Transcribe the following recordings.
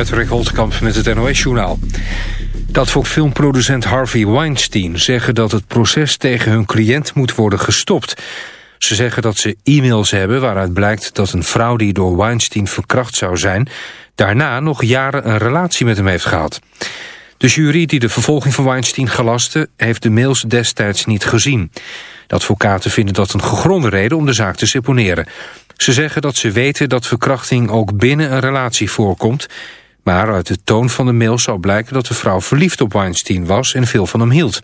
Patrick Holtkamp met het NOS-journaal. Dat voor filmproducent Harvey Weinstein zeggen dat het proces tegen hun cliënt moet worden gestopt. Ze zeggen dat ze e-mails hebben waaruit blijkt dat een vrouw die door Weinstein verkracht zou zijn... daarna nog jaren een relatie met hem heeft gehad. De jury die de vervolging van Weinstein gelaste heeft de mails destijds niet gezien. De advocaten vinden dat een gegronde reden om de zaak te seponeren. Ze zeggen dat ze weten dat verkrachting ook binnen een relatie voorkomt... maar uit de toon van de mail zou blijken dat de vrouw verliefd op Weinstein was... en veel van hem hield.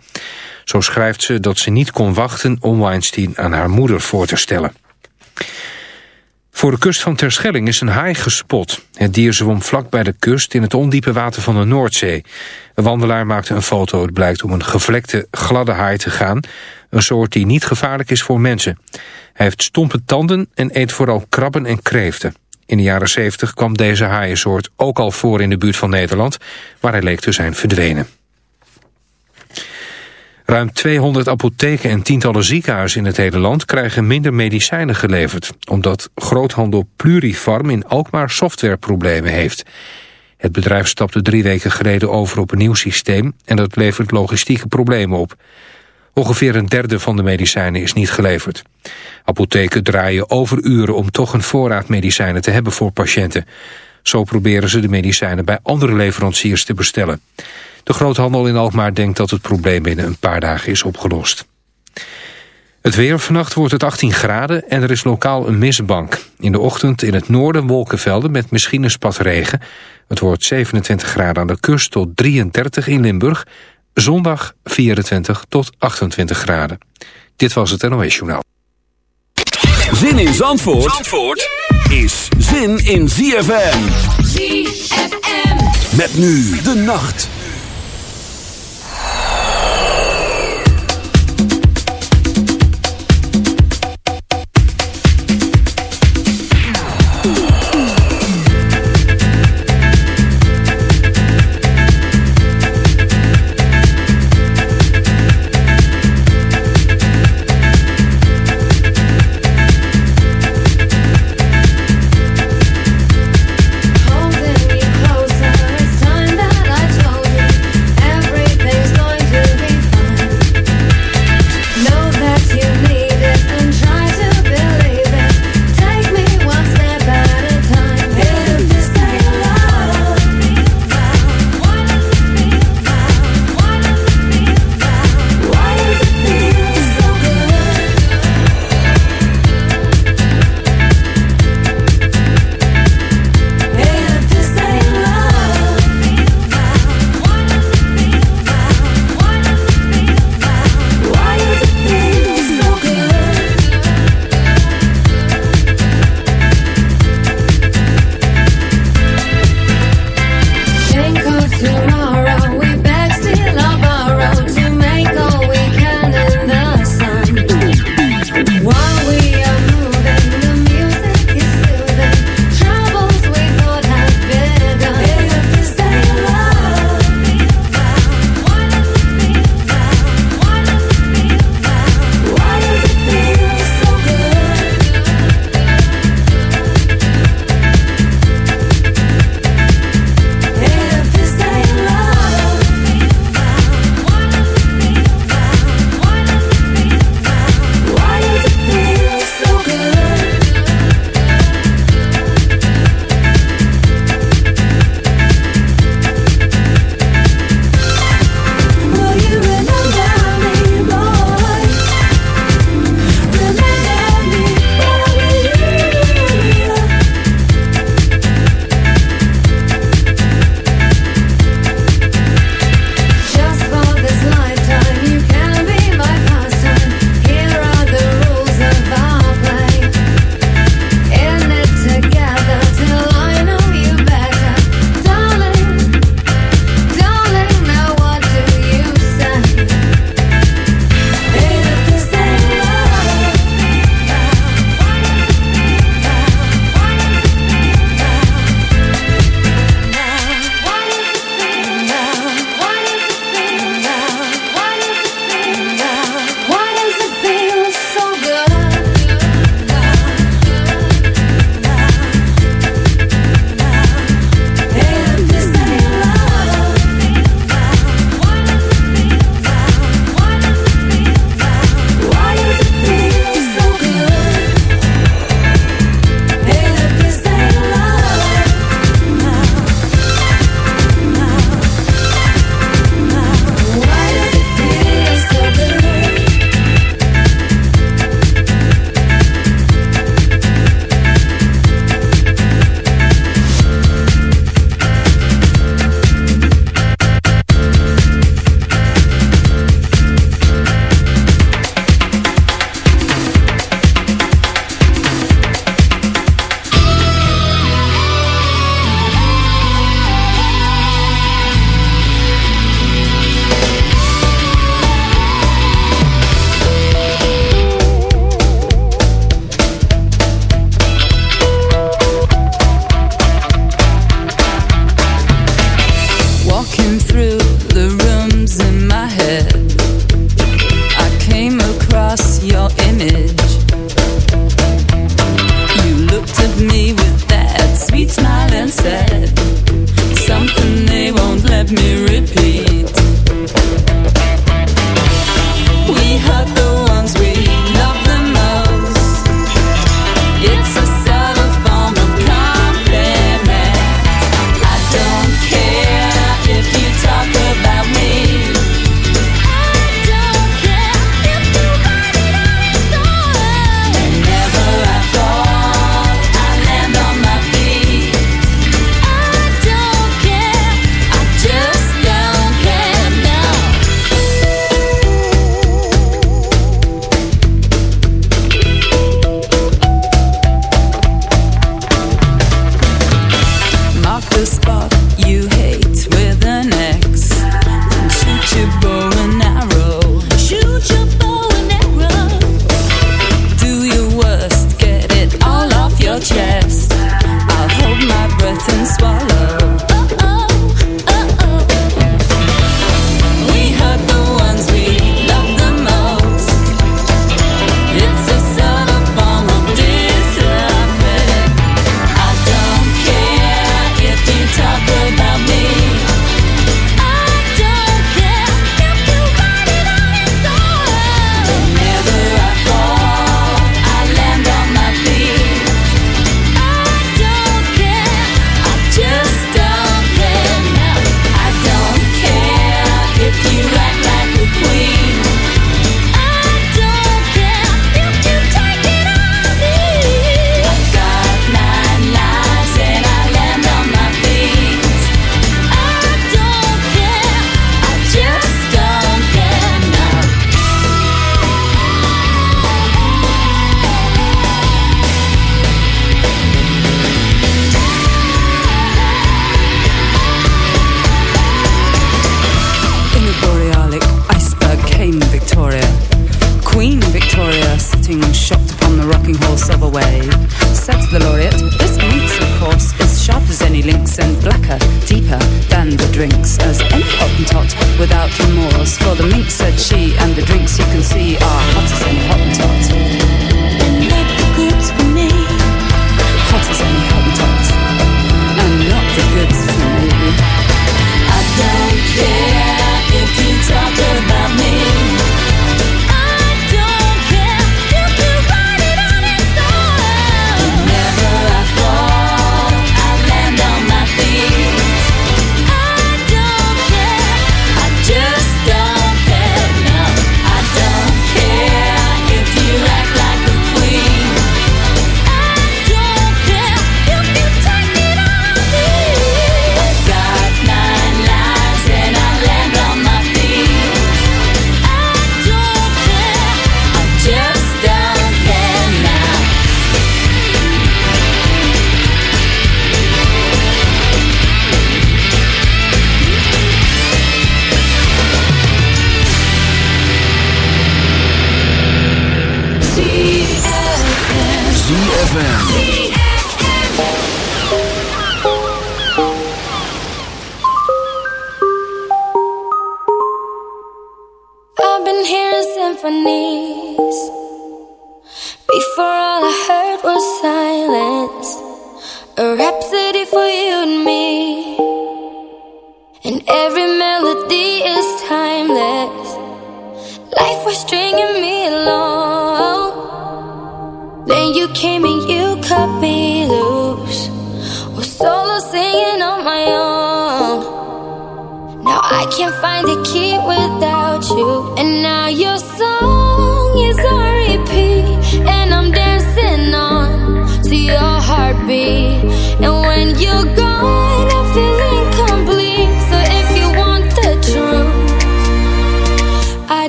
Zo schrijft ze dat ze niet kon wachten om Weinstein aan haar moeder voor te stellen. Voor de kust van Terschelling is een haai gespot. Het dier zwom vlak bij de kust in het ondiepe water van de Noordzee. Een wandelaar maakte een foto. Het blijkt om een gevlekte, gladde haai te gaan. Een soort die niet gevaarlijk is voor mensen. Hij heeft stompe tanden en eet vooral krabben en kreeften. In de jaren 70 kwam deze haaiensoort ook al voor in de buurt van Nederland... waar hij leek te zijn verdwenen. Ruim 200 apotheken en tientallen ziekenhuizen in het hele land krijgen minder medicijnen geleverd, omdat groothandel Plurifarm in Alkmaar softwareproblemen heeft. Het bedrijf stapte drie weken geleden over op een nieuw systeem en dat levert logistieke problemen op. Ongeveer een derde van de medicijnen is niet geleverd. Apotheken draaien overuren om toch een voorraad medicijnen te hebben voor patiënten. Zo proberen ze de medicijnen bij andere leveranciers te bestellen. De groothandel in Alkmaar denkt dat het probleem binnen een paar dagen is opgelost. Het weer vannacht wordt het 18 graden en er is lokaal een mistbank. In de ochtend in het noorden wolkenvelden met misschien een spat regen. Het wordt 27 graden aan de kust tot 33 in Limburg. Zondag 24 tot 28 graden. Dit was het NOS Journaal. Zin in Zandvoort, Zandvoort is zin in ZFM. ZFM. Met nu de nacht.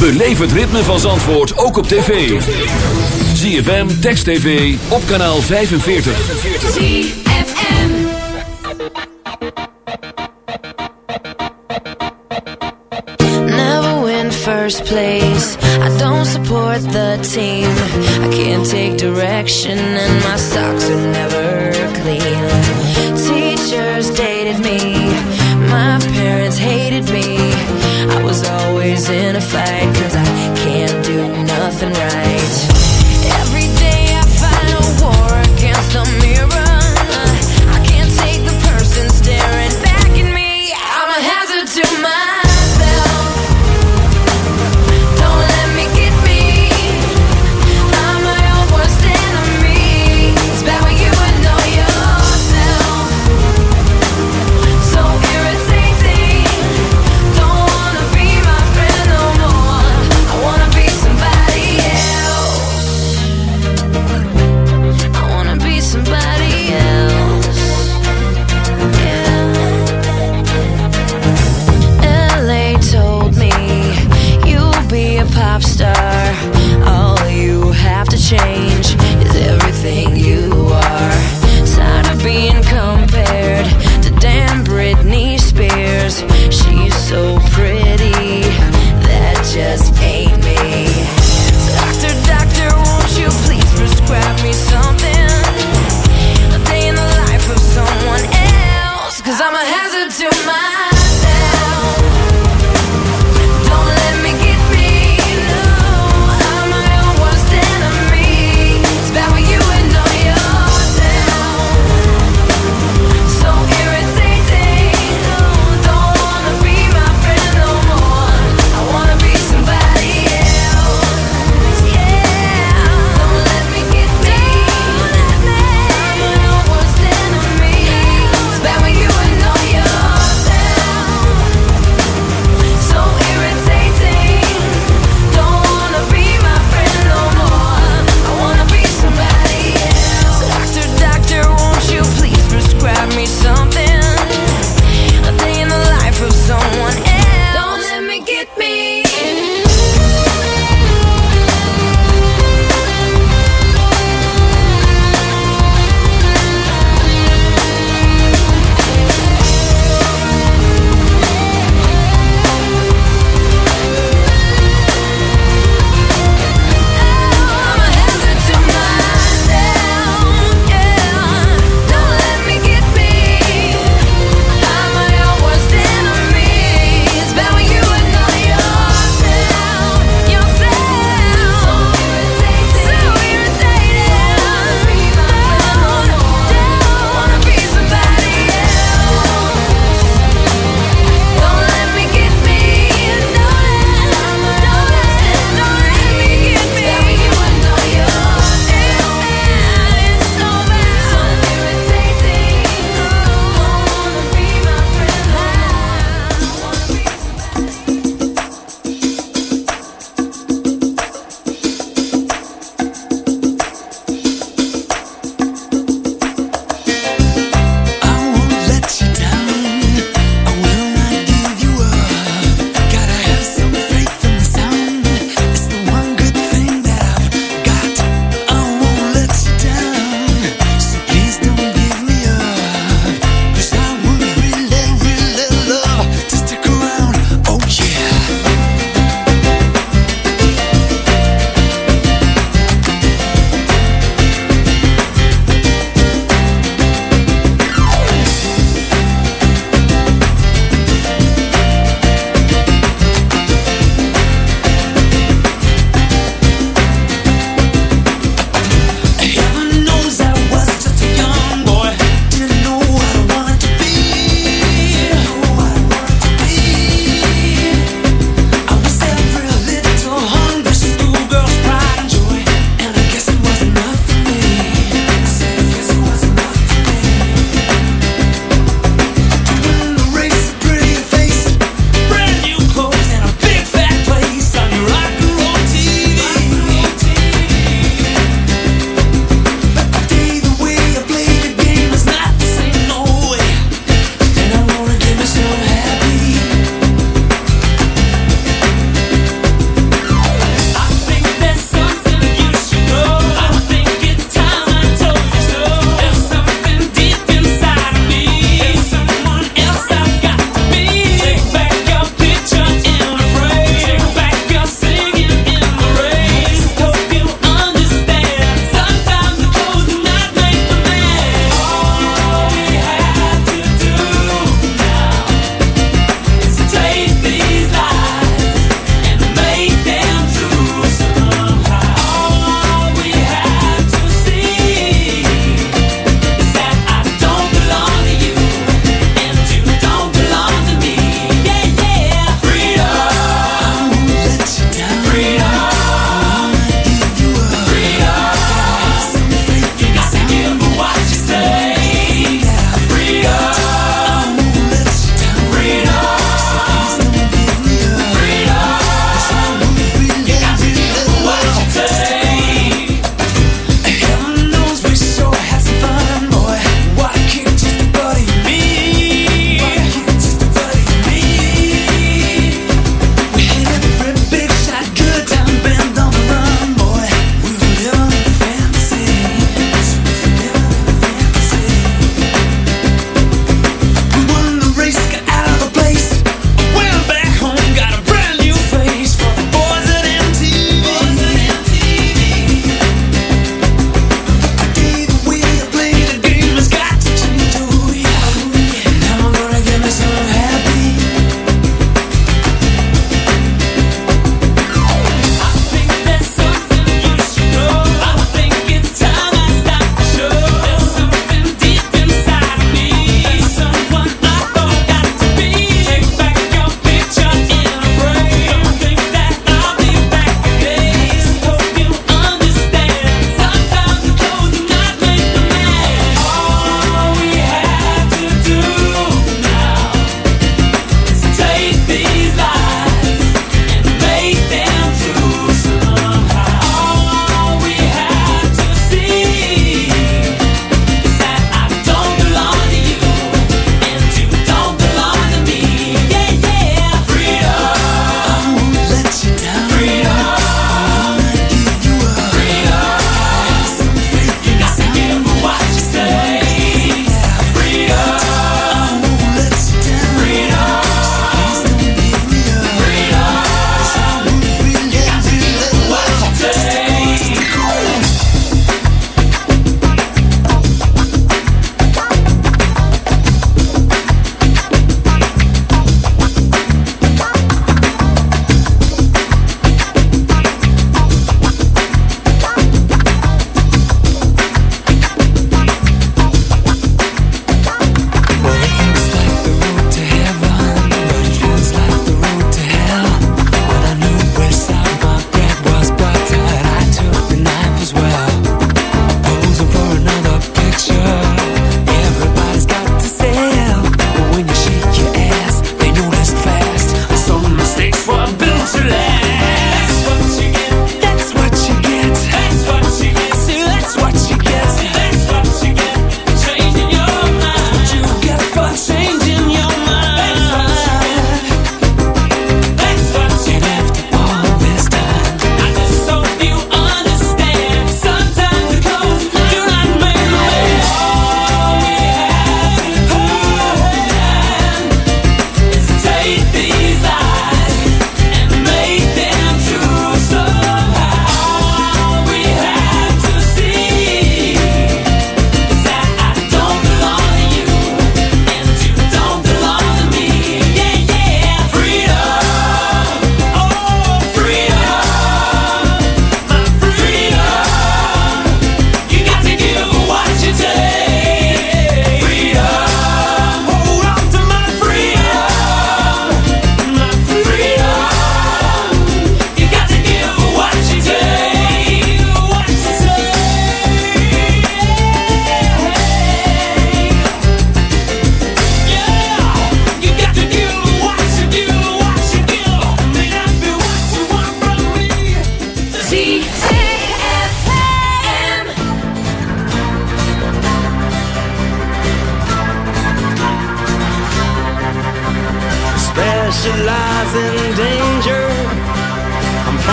Beleef het ritme van Zandvoort ook op tv. ZFM, Text TV, op kanaal 45. ZFM Never win first place. I don't support the team. I can't take direction and my socks are never clean. Teachers dated me. always in a fight Cause I can't do nothing right.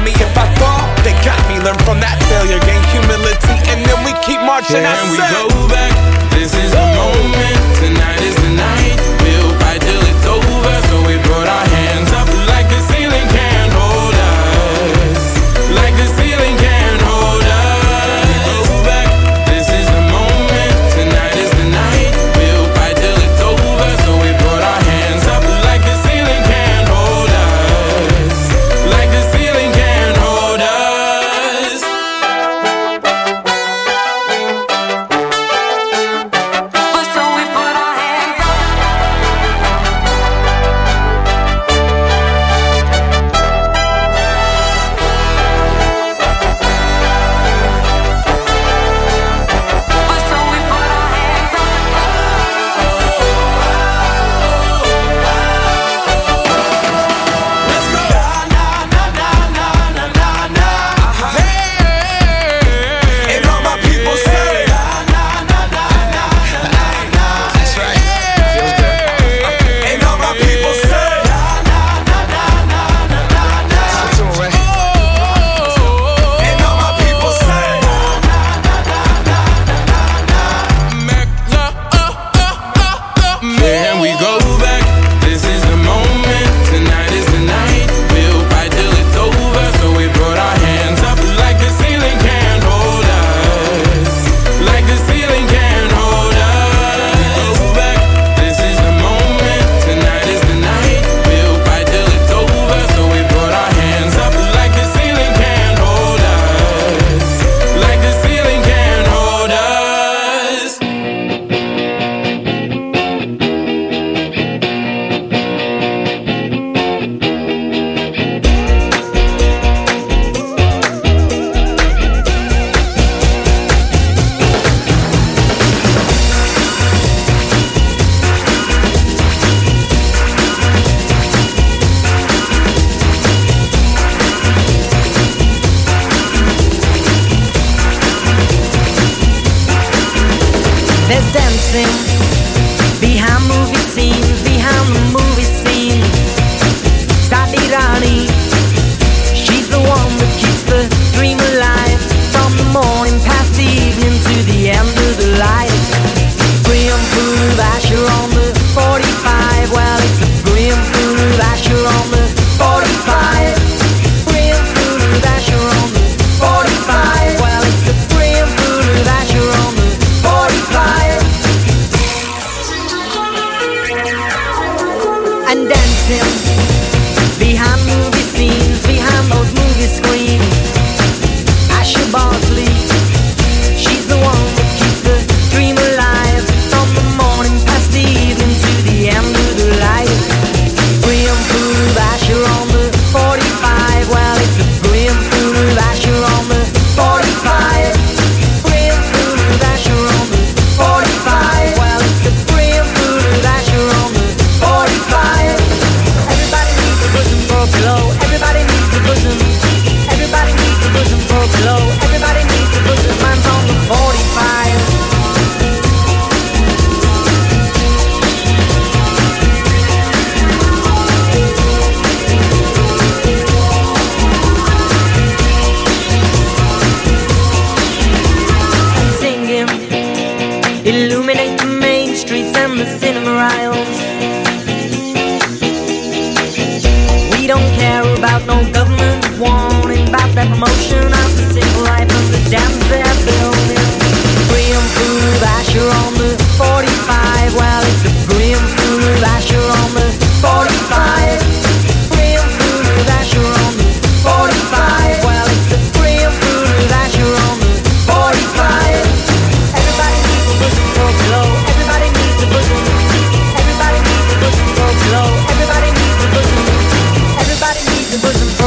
me. If I fall, they got me. Learn from that failure, gain humility, and then we keep marching. I Can we go back? This is the moment. Tonight is the night. We'll fight of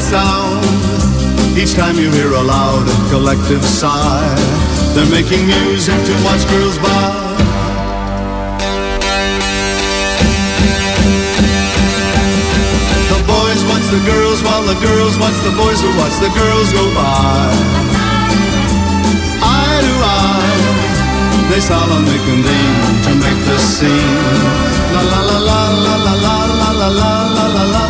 Sound? Each time you hear a loud and collective sigh, they're making music to watch girls by. The boys watch the girls while the girls watch the boys who watch the girls go by. Eye to eye, they solemnly convene to make the scene. La la la la la la la la la la la la la la la la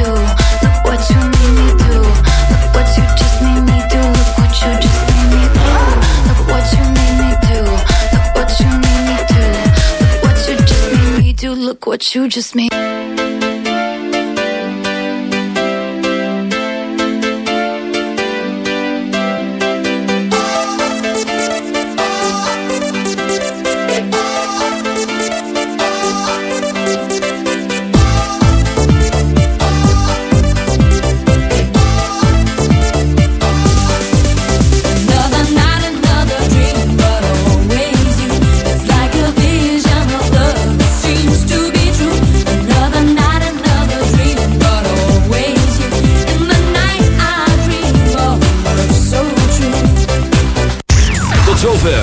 What you just made.